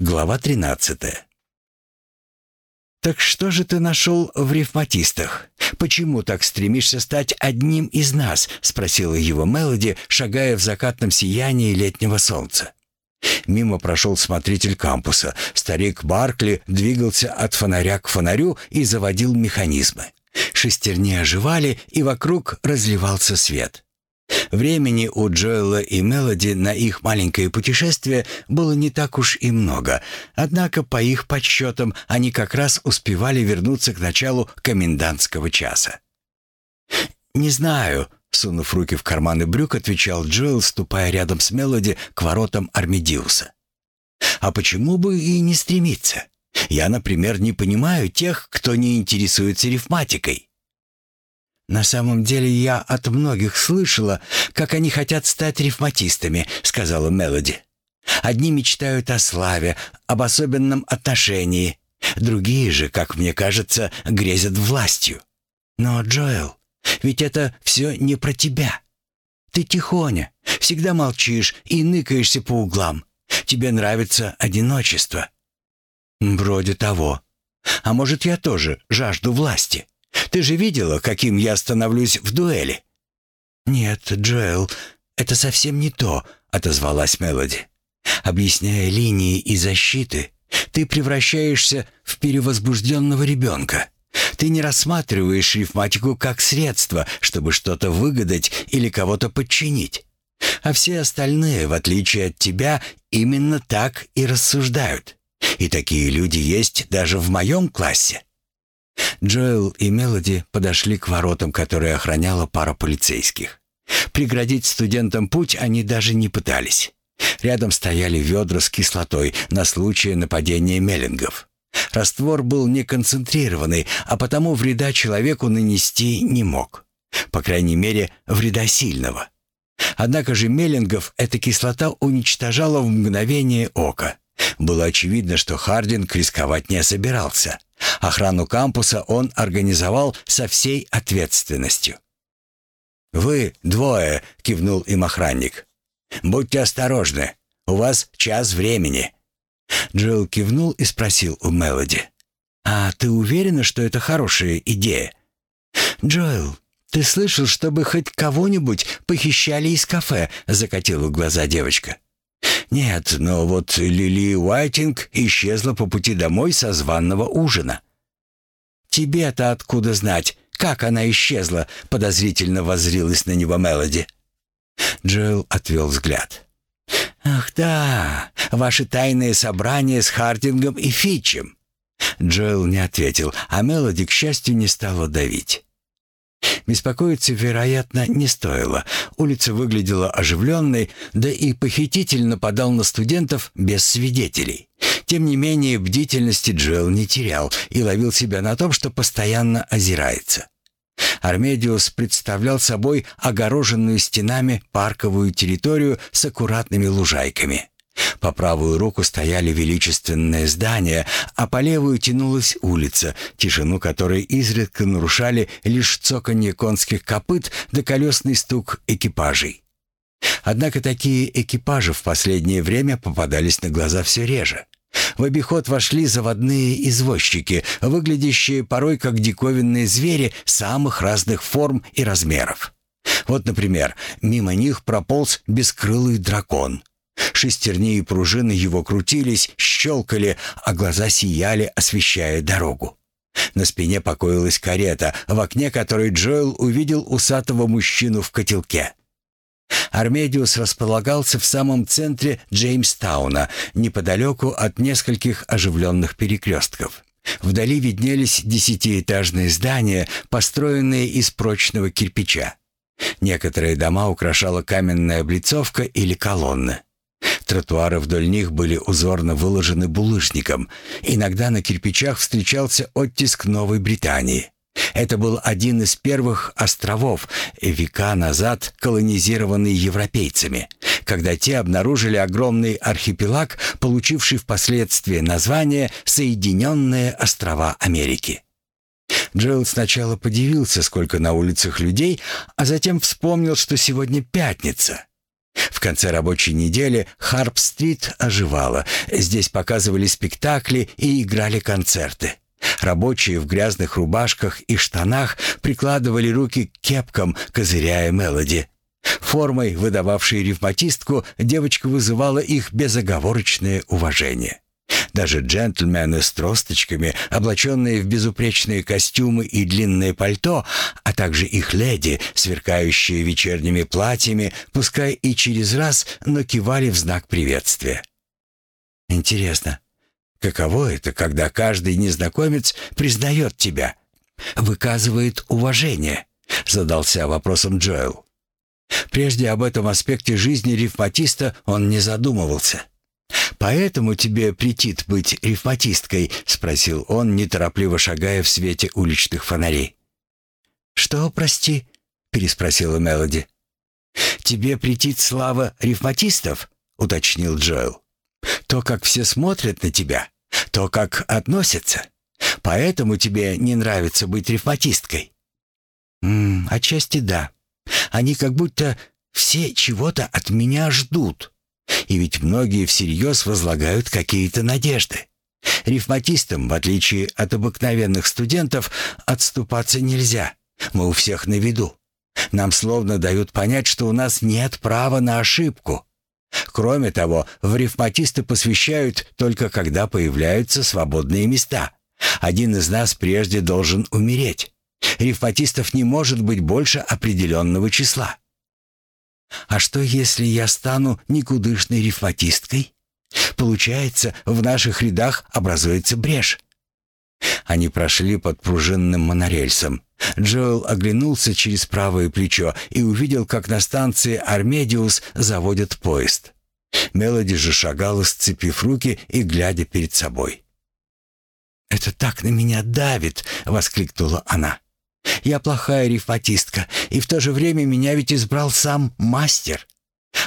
Глава 13. «Так что же ты нашел в рифматистах? Почему так стремишься стать одним из нас?» — спросила его Мелоди, шагая в закатном сиянии летнего солнца. Мимо прошел смотритель кампуса. Старик Баркли двигался от фонаря к фонарю и заводил механизмы. Шестерни оживали, и вокруг разливался свет. Времени у Джоэла и Мелоди на их маленькое путешествие было не так уж и много, однако по их подсчетам они как раз успевали вернуться к началу комендантского часа. «Не знаю», — сунув руки в карманы брюк, отвечал Джоэл, ступая рядом с Мелоди к воротам Армедиуса. «А почему бы и не стремиться? Я, например, не понимаю тех, кто не интересуется рифматикой. «На самом деле я от многих слышала, как они хотят стать рифматистами», — сказала Мелоди. «Одни мечтают о славе, об особенном отношении. Другие же, как мне кажется, грезят властью. Но, Джоэл, ведь это все не про тебя. Ты тихоня, всегда молчишь и ныкаешься по углам. Тебе нравится одиночество». «Вроде того. А может, я тоже жажду власти?» Ты же видела, каким я становлюсь в дуэли?» «Нет, Джоэл, это совсем не то», — отозвалась Мелоди. «Объясняя линии и защиты, ты превращаешься в перевозбужденного ребенка. Ты не рассматриваешь рифматику как средство, чтобы что-то выгадать или кого-то подчинить. А все остальные, в отличие от тебя, именно так и рассуждают. И такие люди есть даже в моем классе. Джоэл и Мелоди подошли к воротам, которые охраняла пара полицейских. Преградить студентам путь они даже не пытались. Рядом стояли ведра с кислотой на случай нападения меллингов. Раствор был не концентрированный, а потому вреда человеку нанести не мог. По крайней мере, вреда сильного. Однако же меллингов эта кислота уничтожала в мгновение ока. Было очевидно, что Хардинг рисковать не собирался. Охрану кампуса он организовал со всей ответственностью. «Вы двое», — кивнул им охранник. «Будьте осторожны, у вас час времени». Джилл кивнул и спросил у Мелоди. «А ты уверена, что это хорошая идея?» «Джоэл, ты слышал, чтобы хоть кого-нибудь похищали из кафе?» — закатила глаза девочка. Нет, но вот Лили Уайтинг исчезла по пути домой со званного ужина. Тебе-то откуда знать, как она исчезла? Подозрительно воззрилась на него Мелоди. Джоэл отвел взгляд. «Ах да, ваши тайные собрания с Хардингом и Фитчем». Джоэл не ответил, а Мелоди, к счастью, не стала давить. Беспокоиться, вероятно, не стоило. Улица выглядела оживленной, да и похититель нападал на студентов без свидетелей. Тем не менее, бдительности Джоэл не терял и ловил себя на том, что постоянно озирается. Армедиус представлял собой огороженную стенами парковую территорию с аккуратными лужайками. По правую руку стояли величественные здания, а по левую тянулась улица, тишину которой изредка нарушали лишь цоканье конских копыт да колесный стук экипажей. Однако такие экипажи в последнее время попадались на глаза все реже. В обиход вошли заводные извозчики, выглядящие порой как диковинные звери самых разных форм и размеров. Вот, например, мимо них прополз бескрылый дракон, Шестерни и пружины его крутились, щелкали, а глаза сияли, освещая дорогу. На спине покоилась карета, в окне которой Джоэл увидел усатого мужчину в котелке. Армедиус располагался в самом центре Джеймстауна, неподалеку от нескольких оживленных перекрестков. Вдали виднелись десятиэтажные здания, построенные из прочного кирпича. Некоторые дома украшала каменная облицовка или колонны. Тротуары вдоль них были узорно выложены булыжником. Иногда на кирпичах встречался оттиск Новой Британии. Это был один из первых островов, века назад колонизированный европейцами, когда те обнаружили огромный архипелаг, получивший впоследствии название «Соединенные острова Америки». Джилл сначала подивился, сколько на улицах людей, а затем вспомнил, что сегодня пятница. В конце рабочей недели Харп-стрит оживала. Здесь показывали спектакли и играли концерты. Рабочие в грязных рубашках и штанах прикладывали руки к кепкам, козыряя мелоди. Формой, выдававшей ревматистку, девочка вызывала их безоговорочное уважение. Даже джентльмены с тросточками, облаченные в безупречные костюмы и длинное пальто, а также их леди, сверкающие вечерними платьями, пускай и через раз, но кивали в знак приветствия. Интересно, каково это, когда каждый незнакомец признает тебя, выказывает уважение? Задался вопросом Джоэл. Прежде об этом аспекте жизни рифматиста он не задумывался. «Поэтому тебе претит быть рифматисткой?» — спросил он, неторопливо шагая в свете уличных фонарей. «Что, прости?» — переспросила Мелоди. «Тебе претит слава рифматистов?» — уточнил Джоэл. «То, как все смотрят на тебя, то, как относятся. Поэтому тебе не нравится быть рифматисткой?» «М -м, «Отчасти да. Они как будто все чего-то от меня ждут». И ведь многие всерьез возлагают какие-то надежды. Рифматистам, в отличие от обыкновенных студентов, отступаться нельзя. Мы у всех на виду. Нам словно дают понять, что у нас нет права на ошибку. Кроме того, в рифматисты посвящают только когда появляются свободные места. Один из нас прежде должен умереть. Рифматистов не может быть больше определенного числа. А что, если я стану никудышной рифматисткой? Получается, в наших рядах образуется брешь. Они прошли под пружинным монорельсом. Джоэл оглянулся через правое плечо и увидел, как на станции Армедиус заводят поезд. Мелоди же шагала, сцепив руки и глядя перед собой. «Это так на меня давит!» — воскликнула она. Я плохая рифматистка, и в то же время меня ведь избрал сам мастер.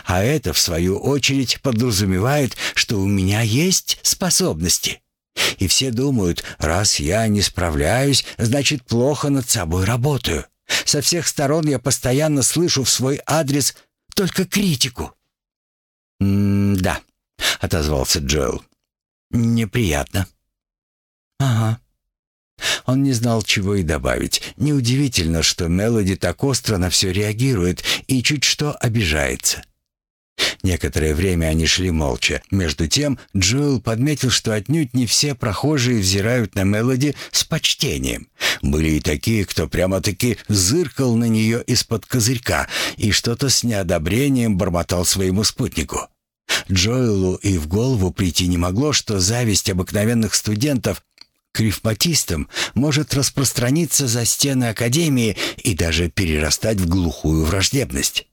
А это, в свою очередь, подразумевает, что у меня есть способности. И все думают, раз я не справляюсь, значит, плохо над собой работаю. Со всех сторон я постоянно слышу в свой адрес только критику. «М-да», — отозвался Джоэл. «Неприятно». «Ага», он не знал, чего и добавить. Неудивительно, что Мелоди так остро на все реагирует и чуть что обижается. Некоторое время они шли молча. Между тем Джоэл подметил, что отнюдь не все прохожие взирают на Мелоди с почтением. Были и такие, кто прямо-таки зыркал на нее из-под козырька и что-то с неодобрением бормотал своему спутнику. Джоэлу и в голову прийти не могло, что зависть обыкновенных студентов к рифматистам может распространиться за стены Академии и даже перерастать в глухую враждебность.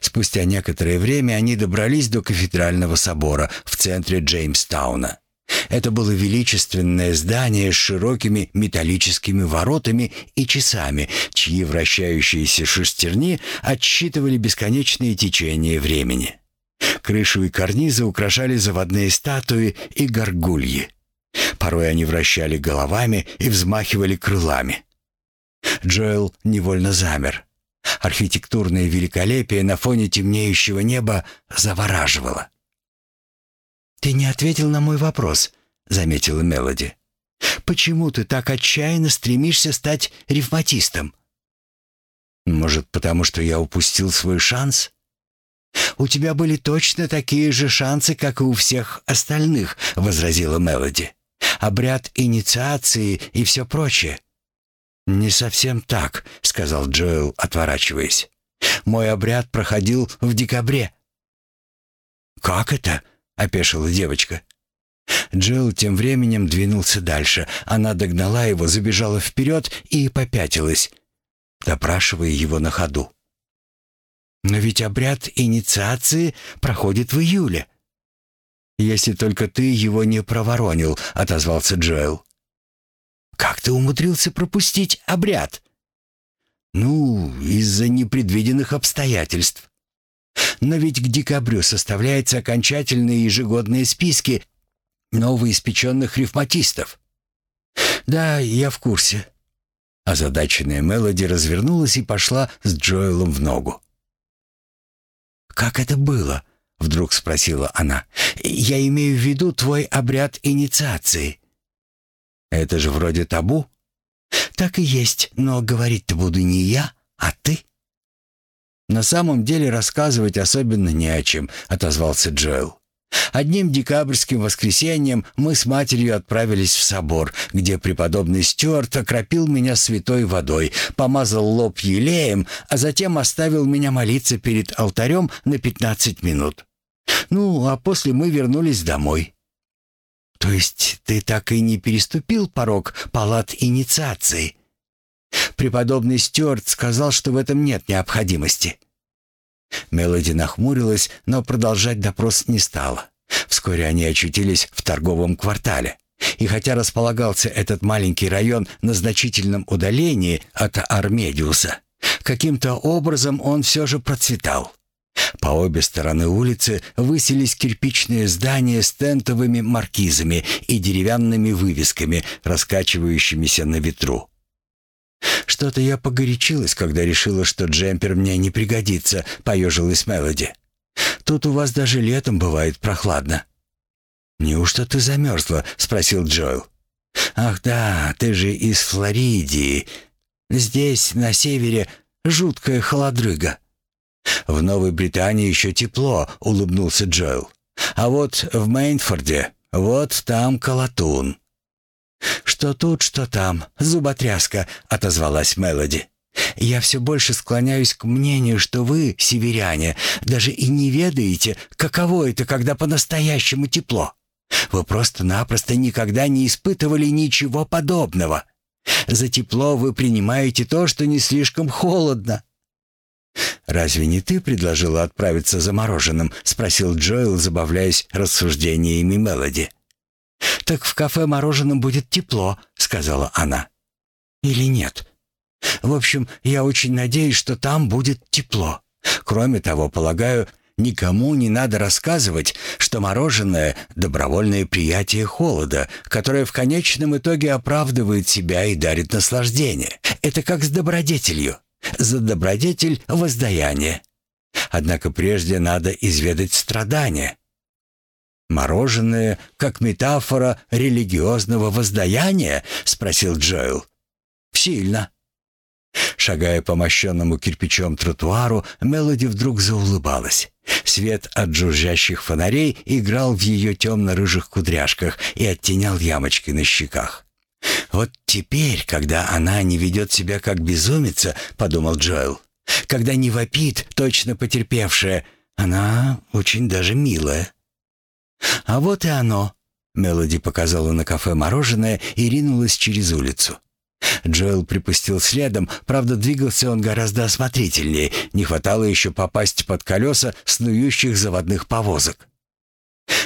Спустя некоторое время они добрались до кафедрального собора в центре Джеймстауна. Это было величественное здание с широкими металлическими воротами и часами, чьи вращающиеся шестерни отсчитывали бесконечные течения времени. Крышу и карнизы украшали заводные статуи и горгульи. Порой они вращали головами и взмахивали крылами. Джоэл невольно замер. Архитектурное великолепие на фоне темнеющего неба завораживало. «Ты не ответил на мой вопрос», — заметила Мелоди. «Почему ты так отчаянно стремишься стать ревматистом?» «Может, потому что я упустил свой шанс?» «У тебя были точно такие же шансы, как и у всех остальных», — возразила Мелоди обряд инициации и все прочее». «Не совсем так», — сказал Джоэл, отворачиваясь. «Мой обряд проходил в декабре». «Как это?» — опешила девочка. Джилл тем временем двинулся дальше. Она догнала его, забежала вперед и попятилась, допрашивая его на ходу. «Но ведь обряд инициации проходит в июле если только ты его не проворонил», — отозвался Джоэл. «Как ты умудрился пропустить обряд?» «Ну, из-за непредвиденных обстоятельств. Но ведь к декабрю составляются окончательные ежегодные списки новоиспеченных рифматистов». «Да, я в курсе». Озадаченная Мелоди развернулась и пошла с Джоэлом в ногу. как это было?» — вдруг спросила она. «Я имею в виду твой обряд инициации». «Это же вроде табу?» «Так и есть, но говорить-то буду не я, а ты». «На самом деле рассказывать особенно не о чем», — отозвался Джоэл. Одним декабрьским воскресеньем мы с матерью отправились в собор, где преподобный Стюарт окропил меня святой водой, помазал лоб елеем, а затем оставил меня молиться перед алтарем на 15 минут. Ну, а после мы вернулись домой. То есть ты так и не переступил порог палат инициации? Преподобный Стюарт сказал, что в этом нет необходимости. Мелоди нахмурилась, но продолжать допрос не стала. Вскоре они очутились в торговом квартале. И хотя располагался этот маленький район на значительном удалении от Армедиуса, каким-то образом он все же процветал. По обе стороны улицы высились кирпичные здания с тентовыми маркизами и деревянными вывесками, раскачивающимися на ветру. «Что-то я погорячилась, когда решила, что джемпер мне не пригодится», — поежилась Мелоди. «Тут у вас даже летом бывает прохладно». «Неужто ты замерзла?» — спросил Джоэл. «Ах да, ты же из Флоридии. Здесь, на севере, жуткая холодрыга». «В Новой Британии еще тепло», — улыбнулся Джоэл. «А вот в Мейнфорде, вот там колотун». «Что тут, что там, зуботряска», — отозвалась Мелоди. «Я все больше склоняюсь к мнению, что вы, северяне, даже и не ведаете, каково это, когда по-настоящему тепло. Вы просто-напросто никогда не испытывали ничего подобного. За тепло вы принимаете то, что не слишком холодно». «Разве не ты предложила отправиться за мороженым?» — спросил Джоэл, забавляясь рассуждениями Мелоди. «Так в кафе мороженым будет тепло», — сказала она. «Или нет?» «В общем, я очень надеюсь, что там будет тепло. Кроме того, полагаю, никому не надо рассказывать, что мороженое — добровольное приятие холода, которое в конечном итоге оправдывает себя и дарит наслаждение. Это как с добродетелью. За добродетель — воздаяние. Однако прежде надо изведать страдания». «Мороженое как метафора религиозного воздаяния?» — спросил Джоэл. «Сильно». Шагая по мощенному кирпичом тротуару, Мелоди вдруг заулыбалась. Свет от жужжащих фонарей играл в ее темно-рыжих кудряшках и оттенял ямочки на щеках. «Вот теперь, когда она не ведет себя как безумица, — подумал Джоэл, — когда не вопит, точно потерпевшая, она очень даже милая». «А вот и оно!» Мелоди показала на кафе мороженое и ринулась через улицу. Джоэл припустил следом, правда, двигался он гораздо осмотрительнее, не хватало еще попасть под колеса снующих заводных повозок.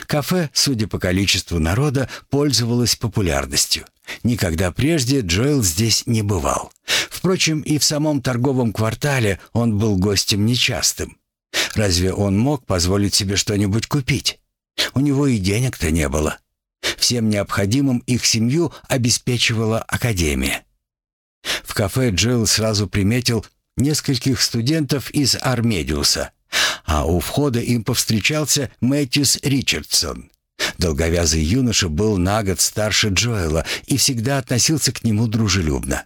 Кафе, судя по количеству народа, пользовалось популярностью. Никогда прежде Джоэл здесь не бывал. Впрочем, и в самом торговом квартале он был гостем нечастым. Разве он мог позволить себе что-нибудь купить? У него и денег-то не было. Всем необходимым их семью обеспечивала академия. В кафе Джилл сразу приметил нескольких студентов из Армедиуса, а у входа им повстречался Мэтьюс Ричардсон. Долговязый юноша был на год старше Джоэла и всегда относился к нему дружелюбно.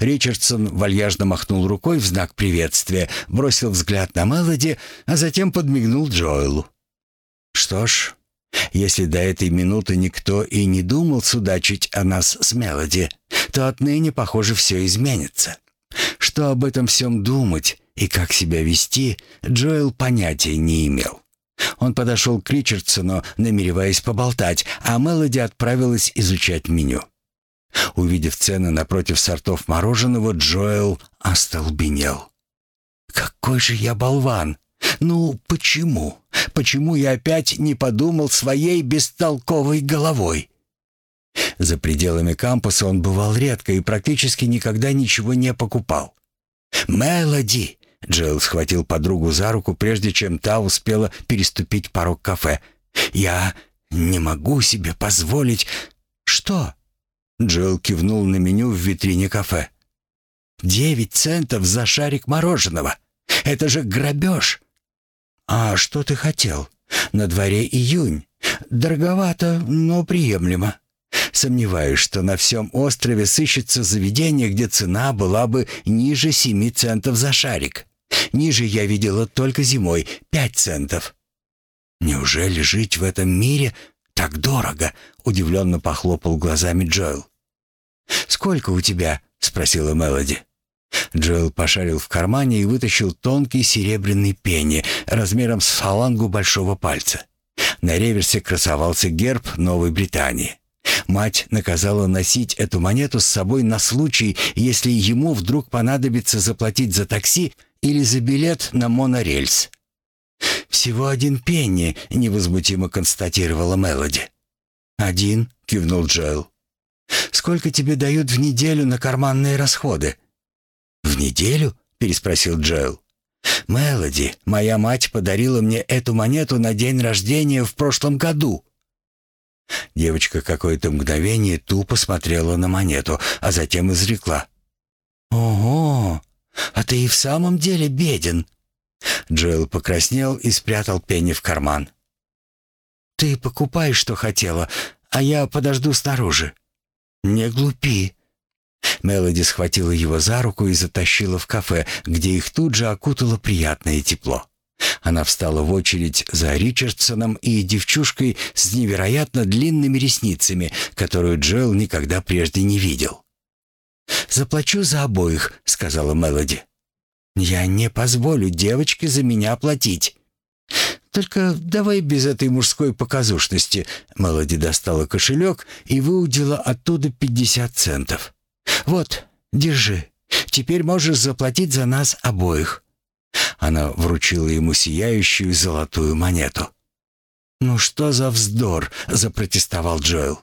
Ричардсон вальяжно махнул рукой в знак приветствия, бросил взгляд на Мелоди, а затем подмигнул Джоэлу. Что ж, если до этой минуты никто и не думал судачить о нас с Мелоди, то отныне, похоже, все изменится. Что об этом всем думать и как себя вести, Джоэл понятия не имел. Он подошел к Ричардсону, намереваясь поболтать, а Мелоди отправилась изучать меню. Увидев цены напротив сортов мороженого, Джоэл остолбенел. «Какой же я болван! Ну, почему? Почему я опять не подумал своей бестолковой головой? За пределами кампуса он бывал редко и практически никогда ничего не покупал. «Мелоди!» — Джилл схватил подругу за руку, прежде чем та успела переступить порог кафе. «Я не могу себе позволить...» «Что?» Джилл кивнул на меню в витрине кафе. «Девять центов за шарик мороженого! Это же грабеж!» «А что ты хотел? На дворе июнь. Дороговато, но приемлемо. Сомневаюсь, что на всем острове сыщется заведение, где цена была бы ниже семи центов за шарик. Ниже я видела только зимой — пять центов». «Неужели жить в этом мире так дорого?» — удивленно похлопал глазами Джоэл. «Сколько у тебя?» — спросила Мелоди. Джоэл пошарил в кармане и вытащил тонкий серебряный пенни размером с фалангу большого пальца. На реверсе красовался герб Новой Британии. Мать наказала носить эту монету с собой на случай, если ему вдруг понадобится заплатить за такси или за билет на монорельс. «Всего один пенни», — невозмутимо констатировала Мелоди. «Один», — кивнул Джоэл. «Сколько тебе дают в неделю на карманные расходы?» «В неделю?» — переспросил Джоэл. «Мелоди, моя мать подарила мне эту монету на день рождения в прошлом году». Девочка какое-то мгновение тупо смотрела на монету, а затем изрекла. «Ого! А ты и в самом деле беден!» Джоэл покраснел и спрятал пенни в карман. «Ты покупай, что хотела, а я подожду снаружи». «Не глупи». Мелоди схватила его за руку и затащила в кафе, где их тут же окутало приятное тепло. Она встала в очередь за Ричардсоном и девчушкой с невероятно длинными ресницами, которую Джоэл никогда прежде не видел. «Заплачу за обоих», — сказала Мелоди. «Я не позволю девочке за меня платить». «Только давай без этой мужской показушности». Мелоди достала кошелек и выудила оттуда пятьдесят центов. «Вот, держи. Теперь можешь заплатить за нас обоих». Она вручила ему сияющую золотую монету. «Ну что за вздор?» — запротестовал Джоэл.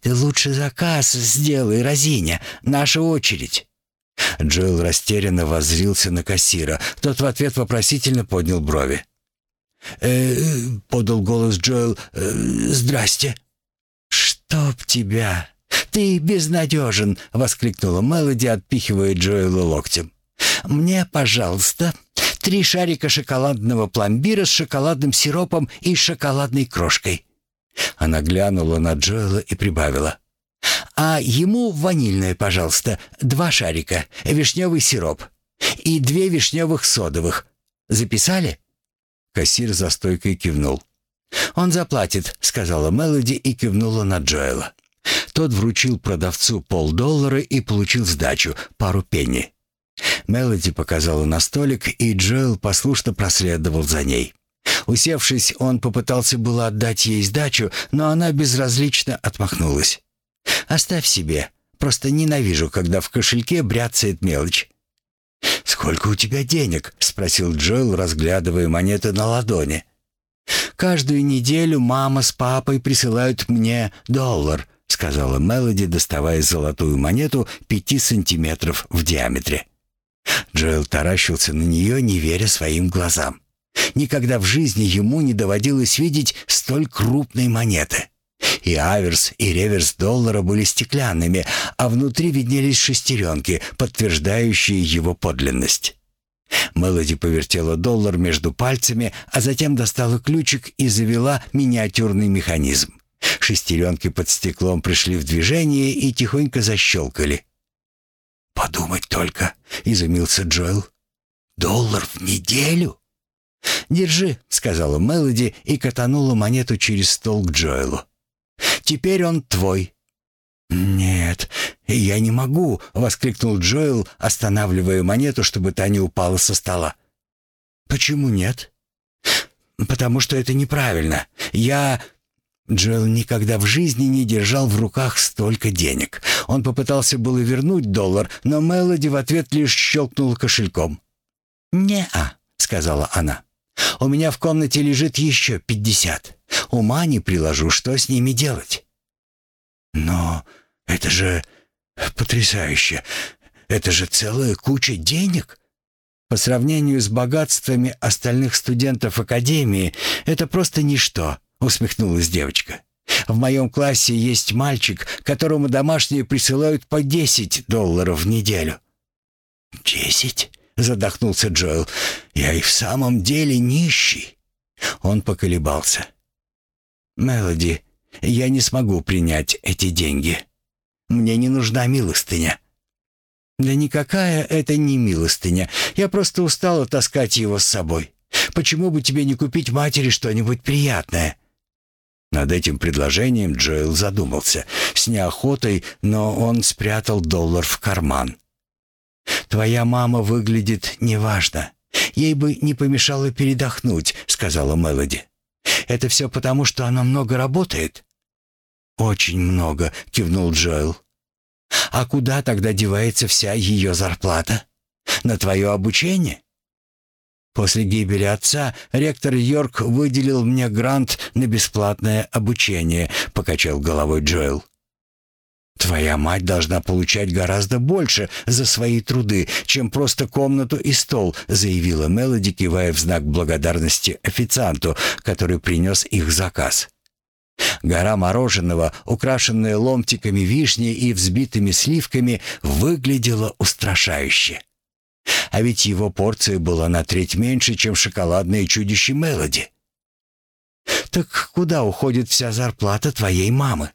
«Ты лучше заказ сделай, Розиня. Наша очередь». Джоэл растерянно воззрился на кассира. Тот в ответ вопросительно поднял брови. «Э, -э подал голос Джоэл, э, «здрасте». «Чтоб тебя! Ты безнадежен!» — воскликнула Мелоди, отпихивая Джоэла локтем. «Мне, пожалуйста, три шарика шоколадного пломбира с шоколадным сиропом и шоколадной крошкой». Она глянула на Джоэла и прибавила. А ему ванильное, пожалуйста, два шарика, вишневый сироп и две вишневых содовых. Записали?» Кассир за стойкой кивнул. «Он заплатит», — сказала Мелоди и кивнула на Джоэла. Тот вручил продавцу полдоллара и получил сдачу, пару пенни. Мелоди показала на столик, и Джоэл послушно проследовал за ней. Усевшись, он попытался было отдать ей сдачу, но она безразлично отмахнулась. Оставь себе. Просто ненавижу, когда в кошельке бряцает мелочь». «Сколько у тебя денег?» — спросил Джоэл, разглядывая монеты на ладони. «Каждую неделю мама с папой присылают мне доллар», — сказала Мелоди, доставая золотую монету пяти сантиметров в диаметре. Джоэл таращился на нее, не веря своим глазам. Никогда в жизни ему не доводилось видеть столь крупной монеты. И аверс, и реверс доллара были стеклянными, а внутри виднелись шестеренки, подтверждающие его подлинность. Мелоди повертела доллар между пальцами, а затем достала ключик и завела миниатюрный механизм. Шестеренки под стеклом пришли в движение и тихонько защелкали. «Подумать только!» — изумился Джоэл. «Доллар в неделю?» «Держи», — сказала Мелоди и катанула монету через стол к Джоэлу. Теперь он твой». «Нет, я не могу», — воскликнул Джоэл, останавливая монету, чтобы та не упала со стола. «Почему нет?» «Потому что это неправильно. Я...» Джоэл никогда в жизни не держал в руках столько денег. Он попытался было вернуть доллар, но Мелоди в ответ лишь щелкнула кошельком. «Не-а», — сказала она. «У меня в комнате лежит еще пятьдесят. Ума не приложу, что с ними делать. Но это же потрясающе. Это же целая куча денег. По сравнению с богатствами остальных студентов академии, это просто ничто, усмехнулась девочка. В моем классе есть мальчик, которому домашние присылают по 10 долларов в неделю. «Десять?» Задохнулся Джоэл. «Я и в самом деле нищий». Он поколебался. «Мелоди, я не смогу принять эти деньги. Мне не нужна милостыня». «Да никакая это не милостыня. Я просто устала таскать его с собой. Почему бы тебе не купить матери что-нибудь приятное?» Над этим предложением Джоэл задумался. С неохотой, но он спрятал доллар в карман. «Твоя мама выглядит неважно. Ей бы не помешало передохнуть», — сказала Мелоди. «Это все потому, что она много работает?» «Очень много», — кивнул Джоэл. «А куда тогда девается вся ее зарплата? На твое обучение?» После гибели отца ректор Йорк выделил мне грант на бесплатное обучение, покачал головой Джоэл. Твоя мать должна получать гораздо больше за свои труды, чем просто комнату и стол, заявила Мелоди, кивая в знак благодарности официанту, который принес их заказ. Гора мороженого, украшенная ломтиками вишни и взбитыми сливками, выглядела устрашающе. А ведь его порция была на треть меньше, чем шоколадное чудище Мелоди. «Так куда уходит вся зарплата твоей мамы?»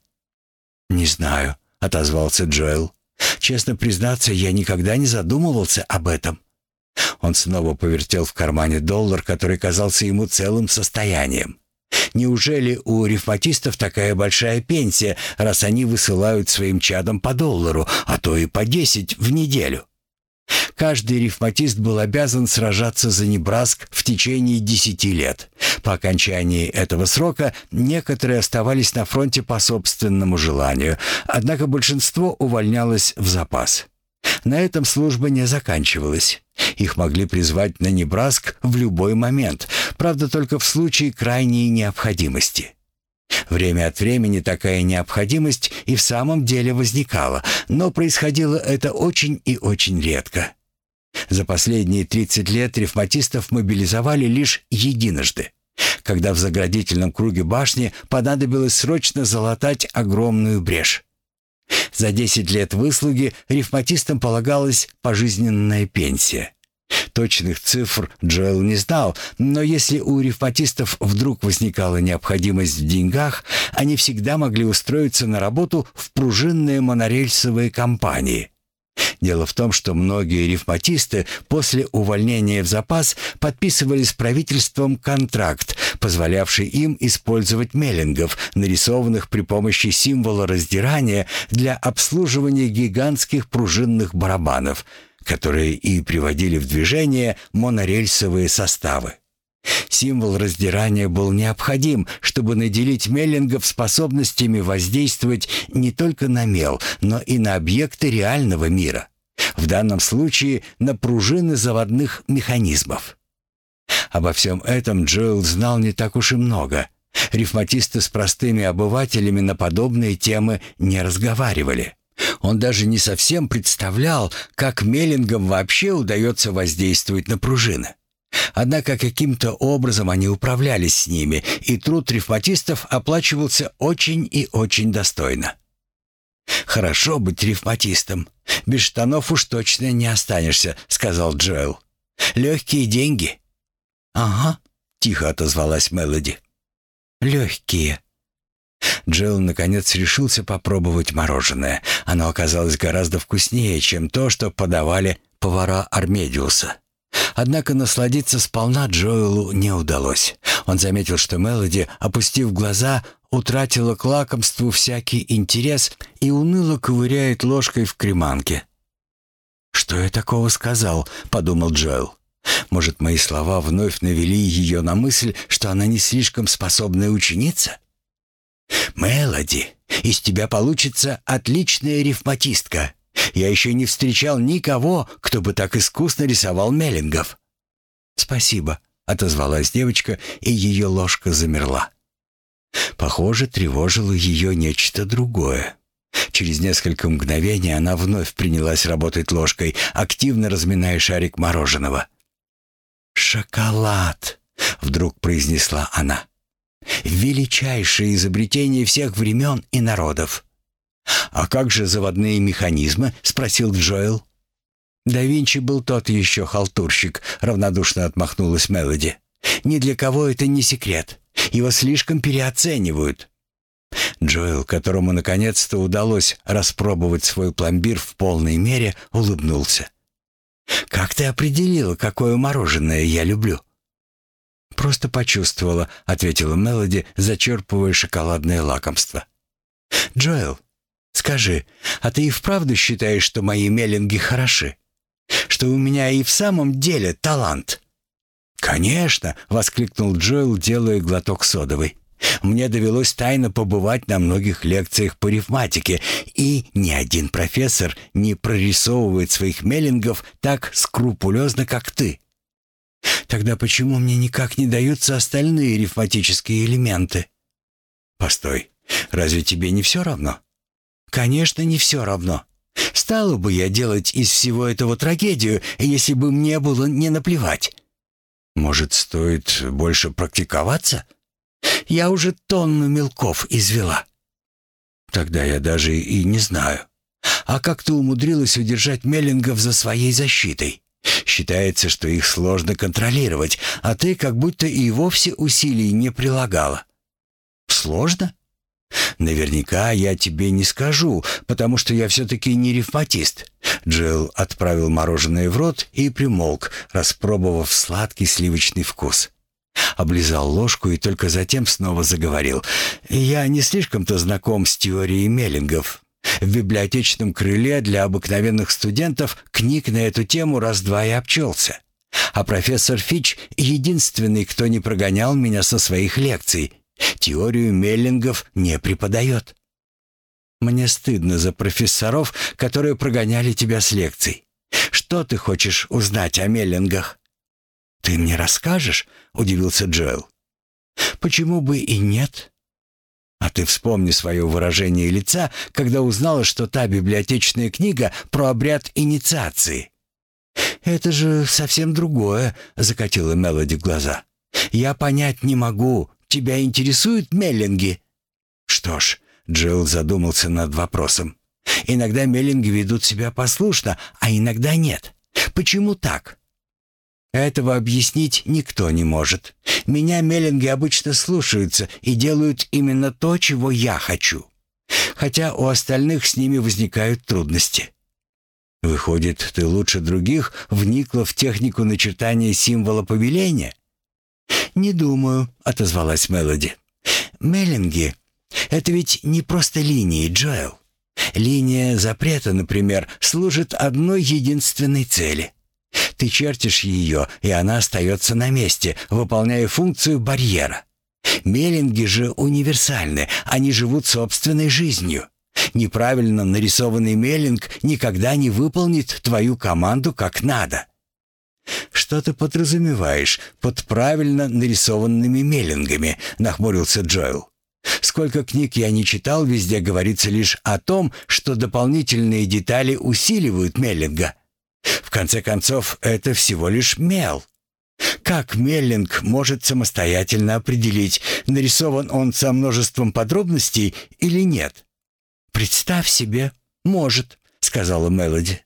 «Не знаю», — отозвался Джоэл. «Честно признаться, я никогда не задумывался об этом». Он снова повертел в кармане доллар, который казался ему целым состоянием. Неужели у рифматистов такая большая пенсия, раз они высылают своим чадам по доллару, а то и по десять в неделю? Каждый рифматист был обязан сражаться за Небраск в течение десяти лет. По окончании этого срока некоторые оставались на фронте по собственному желанию, однако большинство увольнялось в запас. На этом служба не заканчивалась. Их могли призвать на Небраск в любой момент, правда только в случае крайней необходимости. Время от времени такая необходимость и в самом деле возникала, но происходило это очень и очень редко. За последние 30 лет ревматистов мобилизовали лишь единожды, когда в заградительном круге башни понадобилось срочно залатать огромную брешь. За 10 лет выслуги ревматистам полагалась пожизненная пенсия. Точных цифр Джоэл не знал, но если у ревматистов вдруг возникала необходимость в деньгах, они всегда могли устроиться на работу в пружинные монорельсовые компании. Дело в том, что многие ревматисты после увольнения в запас подписывали с правительством контракт, позволявший им использовать меллингов, нарисованных при помощи символа раздирания для обслуживания гигантских пружинных барабанов – которые и приводили в движение монорельсовые составы. Символ раздирания был необходим, чтобы наделить меллингов способностями воздействовать не только на мел, но и на объекты реального мира. В данном случае на пружины заводных механизмов. Обо всем этом Джоэл знал не так уж и много. Рифматисты с простыми обывателями на подобные темы не разговаривали. Он даже не совсем представлял, как меллингам вообще удается воздействовать на пружины. Однако каким-то образом они управлялись с ними, и труд рифматистов оплачивался очень и очень достойно. «Хорошо быть рифматистом. Без штанов уж точно не останешься», — сказал Джоэл. «Легкие деньги». «Ага», — тихо отозвалась Мелоди. «Легкие». Джилл наконец решился попробовать мороженое. Оно оказалось гораздо вкуснее, чем то, что подавали повара Армедиуса. Однако насладиться сполна Джоэлу не удалось. Он заметил, что Мелоди, опустив глаза, утратила к лакомству всякий интерес и уныло ковыряет ложкой в креманке. «Что я такого сказал?» — подумал Джоэл. «Может, мои слова вновь навели ее на мысль, что она не слишком способная ученица?» «Мелоди, из тебя получится отличная рифматистка. Я еще не встречал никого, кто бы так искусно рисовал меллингов». «Спасибо», — отозвалась девочка, и ее ложка замерла. Похоже, тревожило ее нечто другое. Через несколько мгновений она вновь принялась работать ложкой, активно разминая шарик мороженого. «Шоколад!» — вдруг произнесла она. Величайшее изобретение всех времен и народов. «А как же заводные механизмы?» — спросил Джоэл. «Да Винчи был тот еще халтурщик», — равнодушно отмахнулась Мелоди. «Ни для кого это не секрет. Его слишком переоценивают». Джоэл, которому наконец-то удалось распробовать свой пломбир в полной мере, улыбнулся. «Как ты определила, какое мороженое я люблю?» «Просто почувствовала», — ответила Мелоди, зачерпывая шоколадное лакомство. «Джоэл, скажи, а ты и вправду считаешь, что мои меллинги хороши? Что у меня и в самом деле талант?» «Конечно!» — воскликнул Джоэл, делая глоток содовой. «Мне довелось тайно побывать на многих лекциях по рифматике, и ни один профессор не прорисовывает своих меллингов так скрупулезно, как ты. Тогда почему мне никак не даются остальные рифматические элементы?» «Постой, разве тебе не все равно?» «Конечно, не все равно. Стала бы я делать из всего этого трагедию, если бы мне было не наплевать». Может, стоит больше практиковаться? Я уже тонну мелков извела. Тогда я даже и не знаю. А как ты умудрилась удержать меллингов за своей защитой? Считается, что их сложно контролировать, а ты как будто и вовсе усилий не прилагала. Сложно? Наверняка я тебе не скажу, потому что я все-таки не ревматист. Джилл отправил мороженое в рот и примолк, распробовав сладкий сливочный вкус. Облизал ложку и только затем снова заговорил. «Я не слишком-то знаком с теорией Меллингов. В библиотечном крыле для обыкновенных студентов книг на эту тему раз-два и обчелся. А профессор Фич — единственный, кто не прогонял меня со своих лекций. Теорию Меллингов не преподает». Мне стыдно за профессоров, которые прогоняли тебя с лекций. Что ты хочешь узнать о Меллингах?» «Ты мне расскажешь?» — удивился Джоэл. «Почему бы и нет?» «А ты вспомни свое выражение лица, когда узнала, что та библиотечная книга про обряд инициации». «Это же совсем другое», — закатила Мелоди глаза. «Я понять не могу. Тебя интересуют Меллинги?» «Что ж, Джилл задумался над вопросом. «Иногда меллинги ведут себя послушно, а иногда нет. Почему так?» Этого объяснить никто не может. Меня меллинги обычно слушаются и делают именно то, чего я хочу. Хотя у остальных с ними возникают трудности. Выходит, ты лучше других вникла в технику начертания символа повеления? «Не думаю», — отозвалась Мелоди. «Меллинги это ведь не просто линии, Джоэл. Линия запрета, например, служит одной единственной цели. Ты чертишь ее, и она остается на месте, выполняя функцию барьера. Меллинги же универсальны, они живут собственной жизнью. Неправильно нарисованный меллинг никогда не выполнит твою команду как надо. «Что ты подразумеваешь под правильно нарисованными меллингами?» — нахмурился Джоэл. Сколько книг я не читал, везде говорится лишь о том, что дополнительные детали усиливают Меллинга. В конце концов, это всего лишь мел. Как Меллинг может самостоятельно определить, нарисован он со множеством подробностей или нет? «Представь себе, может», — сказала Мелоди.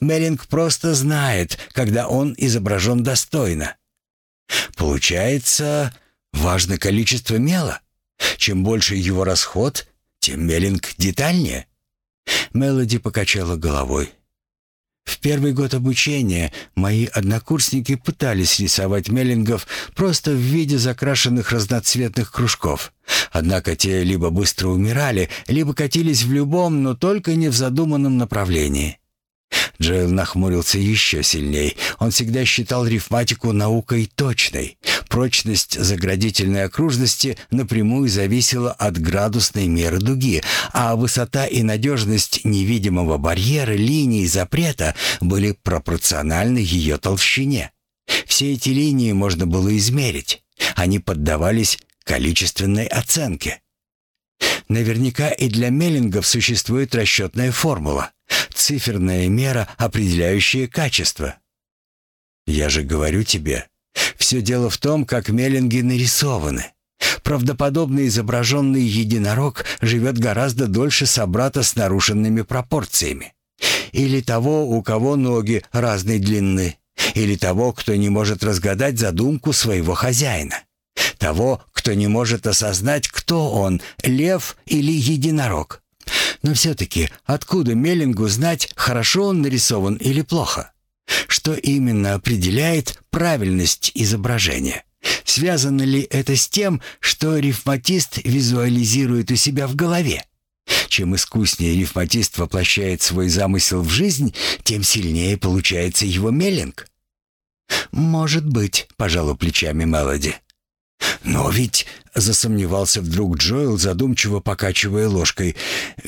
«Меллинг просто знает, когда он изображен достойно». «Получается, важно количество мела?» Чем больше его расход, тем Меллинг детальнее. Мелоди покачала головой. В первый год обучения мои однокурсники пытались рисовать меллингов просто в виде закрашенных разноцветных кружков. Однако те либо быстро умирали, либо катились в любом, но только не в задуманном направлении. Джоэл нахмурился еще сильней. Он всегда считал рифматику наукой точной. Прочность заградительной окружности напрямую зависела от градусной меры дуги, а высота и надежность невидимого барьера линии запрета были пропорциональны ее толщине. Все эти линии можно было измерить. Они поддавались количественной оценке. Наверняка и для Меллингов существует расчетная формула, циферная мера, определяющая качество. Я же говорю тебе, все дело в том, как Меллинги нарисованы. Правдоподобно изображенный единорог живет гораздо дольше собрата с нарушенными пропорциями. или того, у кого ноги разной длины, или того, кто не может разгадать задумку своего хозяина, того, кто не может осознать, кто он, лев или единорог. Но все-таки откуда Меллингу знать, хорошо он нарисован или плохо? Что именно определяет правильность изображения? Связано ли это с тем, что рифматист визуализирует у себя в голове? Чем искуснее рифматист воплощает свой замысел в жизнь, тем сильнее получается его меллинг. «Может быть», — пожалуй плечами Мелоди. «Но ведь...» — засомневался вдруг Джоэл, задумчиво покачивая ложкой.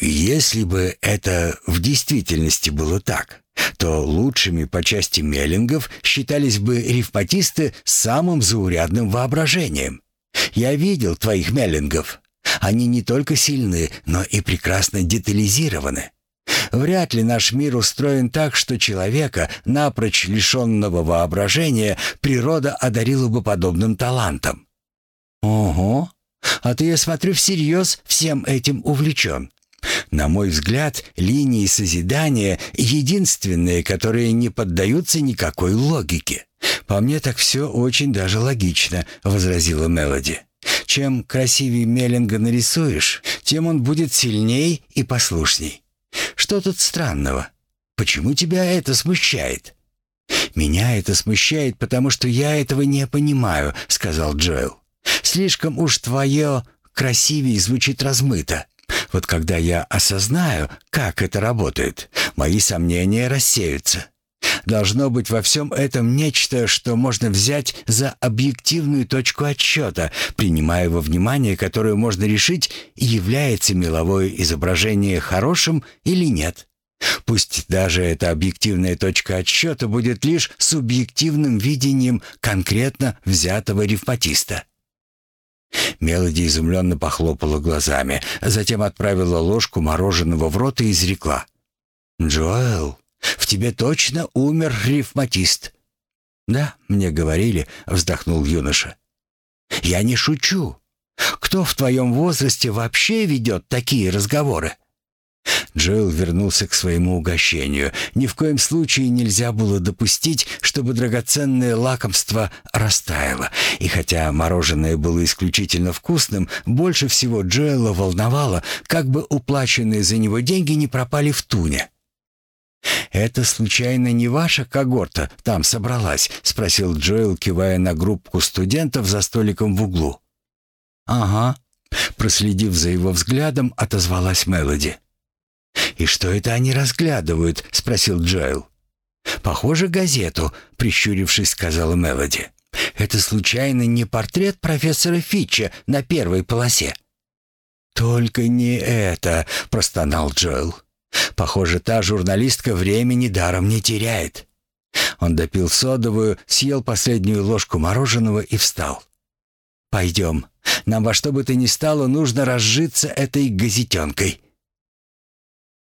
«Если бы это в действительности было так, то лучшими по части меллингов считались бы рифматисты с самым заурядным воображением. Я видел твоих меллингов. Они не только сильны, но и прекрасно детализированы. Вряд ли наш мир устроен так, что человека, напрочь лишенного воображения, природа одарила бы подобным талантом. Ого! А ты, я смотрю, всерьез всем этим увлечен. На мой взгляд, линии созидания единственные, которые не поддаются никакой логике. По мне так все очень даже логично, возразила Мелоди. Чем красивее Меллинга нарисуешь, тем он будет сильней и послушней. Что тут странного? Почему тебя это смущает? Меня это смущает, потому что я этого не понимаю, сказал Джоэл. Слишком уж твое красивее звучит размыто. Вот когда я осознаю, как это работает, мои сомнения рассеются. Должно быть во всем этом нечто, что можно взять за объективную точку отсчета, принимая во внимание, которую можно решить, является меловое изображение хорошим или нет. Пусть даже эта объективная точка отсчета будет лишь субъективным видением конкретно взятого рифматиста. Мелоди изумленно похлопала глазами, затем отправила ложку мороженого в рот и изрекла. «Джоэл, в тебе точно умер рифматист». «Да, мне говорили», — вздохнул юноша. «Я не шучу. Кто в твоем возрасте вообще ведет такие разговоры?» Джоэл вернулся к своему угощению. Ни в коем случае нельзя было допустить, чтобы драгоценное лакомство растаяло. И хотя мороженое было исключительно вкусным, больше всего Джоэла волновало, как бы уплаченные за него деньги не пропали в туне. «Это случайно не ваша когорта там собралась?» — спросил Джоэл, кивая на группку студентов за столиком в углу. «Ага», — проследив за его взглядом, отозвалась Мелоди. «И что это они разглядывают?» — спросил Джоэл. «Похоже, газету», — прищурившись, сказала Мелоди. «Это случайно не портрет профессора Фитча на первой полосе?» «Только не это», — простонал Джоэл. «Похоже, та журналистка времени даром не теряет». Он допил содовую, съел последнюю ложку мороженого и встал. «Пойдем. Нам во что бы то ни стало нужно разжиться этой газетенкой».